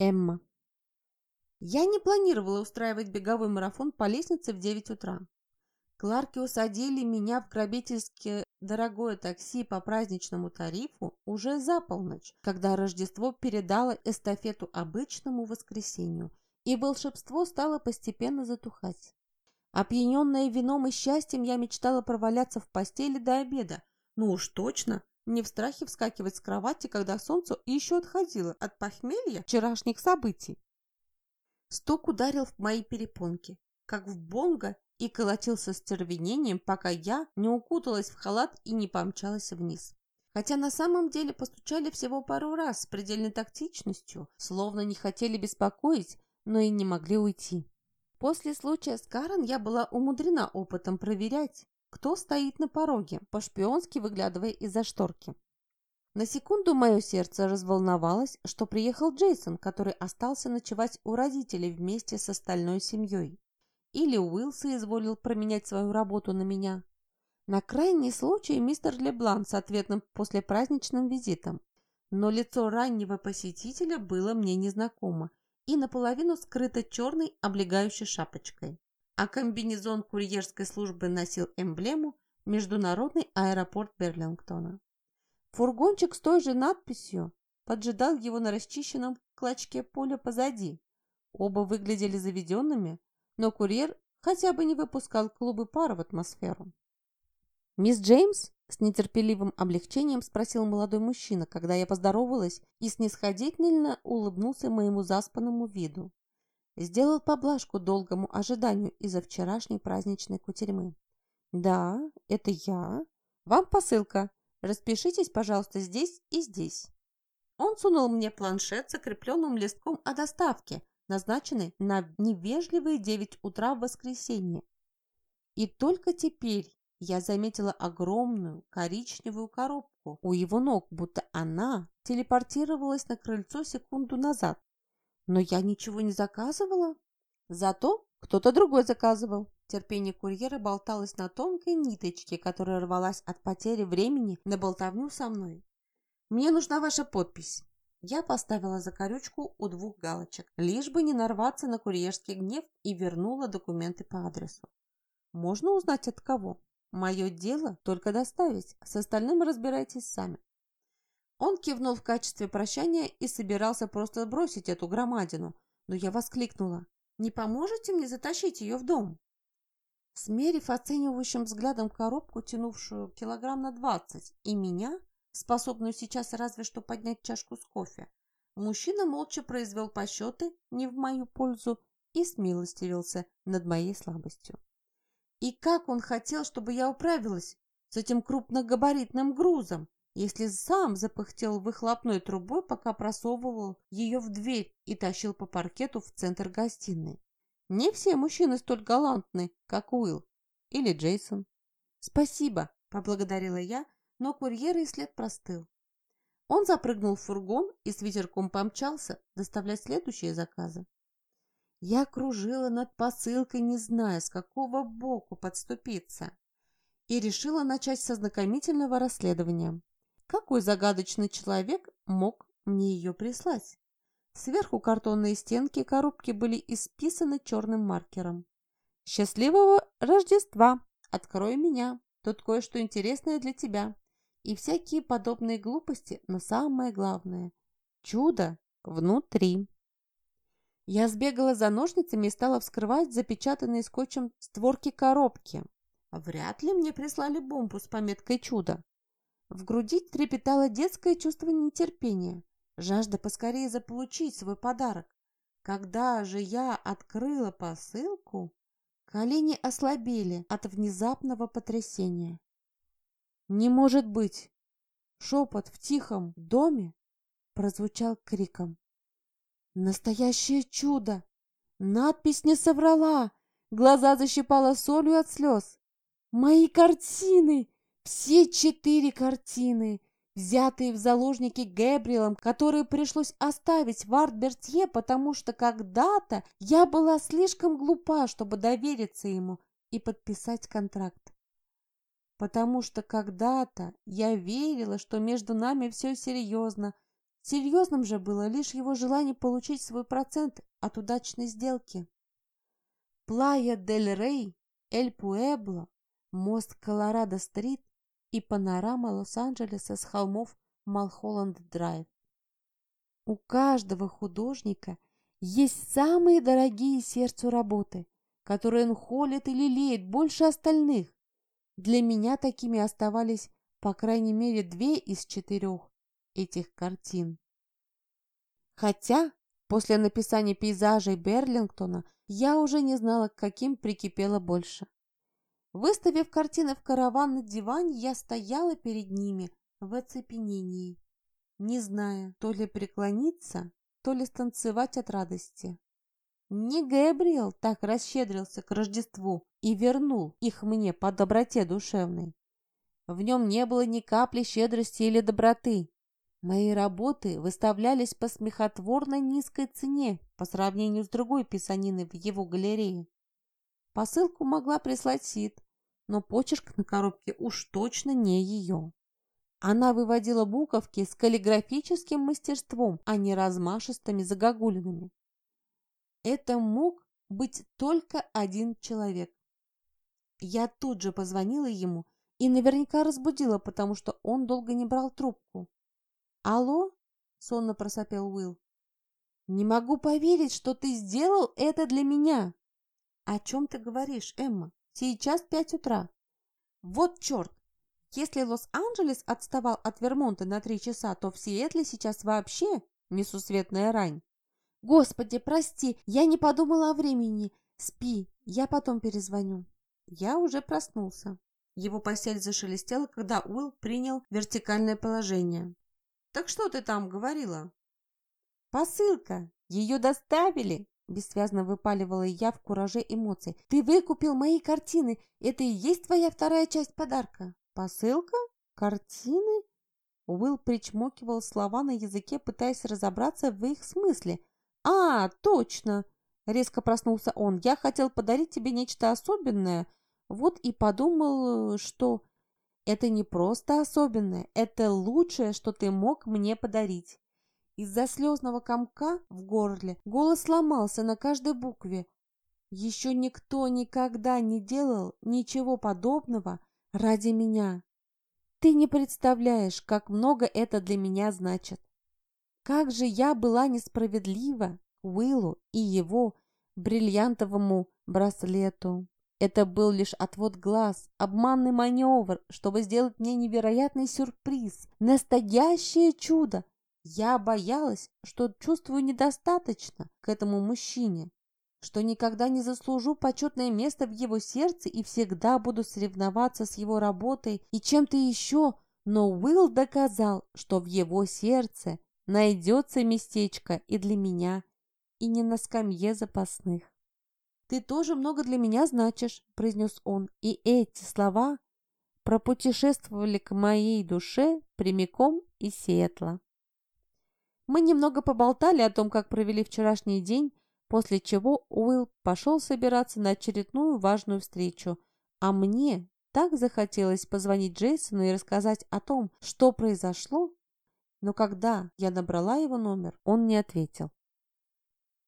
Эмма. Я не планировала устраивать беговой марафон по лестнице в 9 утра. Кларки усадили меня в грабительски дорогое такси по праздничному тарифу уже за полночь, когда Рождество передало эстафету обычному воскресенью, и волшебство стало постепенно затухать. Опьяненная вином и счастьем, я мечтала проваляться в постели до обеда. Ну уж точно, не в страхе вскакивать с кровати, когда солнце еще отходило от похмелья вчерашних событий. Стук ударил в мои перепонки, как в бонго, и колотился с тервенением, пока я не укуталась в халат и не помчалась вниз. Хотя на самом деле постучали всего пару раз с предельной тактичностью, словно не хотели беспокоить, но и не могли уйти. После случая с Карен я была умудрена опытом проверять, кто стоит на пороге, по-шпионски выглядывая из-за шторки. На секунду мое сердце разволновалось, что приехал Джейсон, который остался ночевать у родителей вместе с остальной семьей. Или Уилл соизволил променять свою работу на меня. На крайний случай мистер Леблан с ответным послепраздничным визитом. Но лицо раннего посетителя было мне незнакомо и наполовину скрыто черной облегающей шапочкой а комбинезон курьерской службы носил эмблему Международный аэропорт Берлингтона. Фургончик с той же надписью поджидал его на расчищенном клочке поля позади. Оба выглядели заведенными, но курьер хотя бы не выпускал клубы пара в атмосферу. «Мисс Джеймс?» – с нетерпеливым облегчением спросил молодой мужчина, когда я поздоровалась и снисходительно улыбнулся моему заспанному виду. Сделал поблажку долгому ожиданию из-за вчерашней праздничной кутерьмы. «Да, это я. Вам посылка. Распишитесь, пожалуйста, здесь и здесь». Он сунул мне планшет с закрепленным листком о доставке, назначенный на невежливые 9 утра в воскресенье. И только теперь я заметила огромную коричневую коробку у его ног, будто она телепортировалась на крыльцо секунду назад. Но я ничего не заказывала. Зато кто-то другой заказывал. Терпение курьера болталось на тонкой ниточке, которая рвалась от потери времени на болтовню со мной. «Мне нужна ваша подпись». Я поставила закорючку у двух галочек, лишь бы не нарваться на курьерский гнев и вернула документы по адресу. «Можно узнать от кого?» «Мое дело только доставить, с остальным разбирайтесь сами». Он кивнул в качестве прощания и собирался просто бросить эту громадину, но я воскликнула. «Не поможете мне затащить ее в дом?» Смерив оценивающим взглядом коробку, тянувшую килограмм на двадцать, и меня, способную сейчас разве что поднять чашку с кофе, мужчина молча произвел посчеты не в мою пользу и смилостивился над моей слабостью. И как он хотел, чтобы я управилась с этим крупногабаритным грузом, если сам запыхтел выхлопной трубой, пока просовывал ее в дверь и тащил по паркету в центр гостиной. Не все мужчины столь галантны, как Уилл или Джейсон. «Спасибо», – поблагодарила я, но курьер и след простыл. Он запрыгнул в фургон и с ветерком помчался доставлять следующие заказы. Я кружила над посылкой, не зная, с какого боку подступиться, и решила начать со знакомительного расследования. Какой загадочный человек мог мне ее прислать? Сверху картонные стенки коробки были исписаны черным маркером. «Счастливого Рождества! Открой меня! Тут кое-что интересное для тебя!» И всякие подобные глупости, но самое главное – чудо внутри. Я сбегала за ножницами и стала вскрывать запечатанные скотчем створки коробки. Вряд ли мне прислали бомбу с пометкой «Чудо». В груди трепетало детское чувство нетерпения, жажда поскорее заполучить свой подарок. Когда же я открыла посылку, колени ослабели от внезапного потрясения. «Не может быть!» Шепот в тихом доме прозвучал криком. «Настоящее чудо! Надпись не соврала!» Глаза защипала солью от слез. «Мои картины! Все четыре картины, взятые в заложники Гэбриэлом, которые пришлось оставить в Артбертье, потому что когда-то я была слишком глупа, чтобы довериться ему и подписать контракт. Потому что когда-то я верила, что между нами все серьезно, Серьезным же было лишь его желание получить свой процент от удачной сделки. Плая дель Рей, Эль Пуэбло, мост Колорадо-стрит и панорама Лос-Анджелеса с холмов Малхолланд-драйв. У каждого художника есть самые дорогие сердцу работы, которые он холит и лелеет больше остальных. Для меня такими оставались, по крайней мере, две из четырех этих картин. Хотя после написания пейзажей Берлингтона я уже не знала, к каким прикипела больше. Выставив картины в караван на диване, я стояла перед ними в оцепенении, не зная, то ли преклониться, то ли станцевать от радости. Не Гэбриэл так расщедрился к Рождеству и вернул их мне по доброте душевной. В нем не было ни капли щедрости или доброты. Мои работы выставлялись по смехотворно низкой цене по сравнению с другой писаниной в его галерее. Посылку могла прислать Сид, но почерк на коробке уж точно не ее. Она выводила буковки с каллиграфическим мастерством, а не размашистыми загогулинами. Это мог быть только один человек. Я тут же позвонила ему и наверняка разбудила, потому что он долго не брал трубку. «Алло?» — сонно просопел Уилл. «Не могу поверить, что ты сделал это для меня!» «О чем ты говоришь, Эмма? Сейчас пять утра». «Вот черт! Если Лос-Анджелес отставал от Вермонта на три часа, то в Сиэтле сейчас вообще несусветная рань». «Господи, прости, я не подумала о времени. Спи, я потом перезвоню». Я уже проснулся. Его постель зашелестела, когда Уилл принял вертикальное положение. «Так что ты там говорила?» «Посылка! Ее доставили!» Бессвязно выпаливала я в кураже эмоций. «Ты выкупил мои картины! Это и есть твоя вторая часть подарка!» «Посылка? Картины?» Уилл причмокивал слова на языке, пытаясь разобраться в их смысле. «А, точно!» Резко проснулся он. «Я хотел подарить тебе нечто особенное. Вот и подумал, что это не просто особенное, это лучшее, что ты мог мне подарить. Из-за слезного комка в горле голос сломался на каждой букве. Еще никто никогда не делал ничего подобного ради меня. Ты не представляешь, как много это для меня значит. Как же я была несправедлива Уиллу и его бриллиантовому браслету. Это был лишь отвод глаз, обманный маневр, чтобы сделать мне невероятный сюрприз, настоящее чудо, я боялась, что чувствую недостаточно к этому мужчине, что никогда не заслужу почетное место в его сердце и всегда буду соревноваться с его работой и чем-то еще, но Уилл доказал, что в его сердце найдется местечко и для меня, и не на скамье запасных. «Ты тоже много для меня значишь», — произнес он, и эти слова пропутешествовали к моей душе прямиком из Сиэтла. Мы немного поболтали о том, как провели вчерашний день, после чего Уилл пошел собираться на очередную важную встречу, а мне так захотелось позвонить Джейсону и рассказать о том, что произошло, но когда я набрала его номер, он не ответил.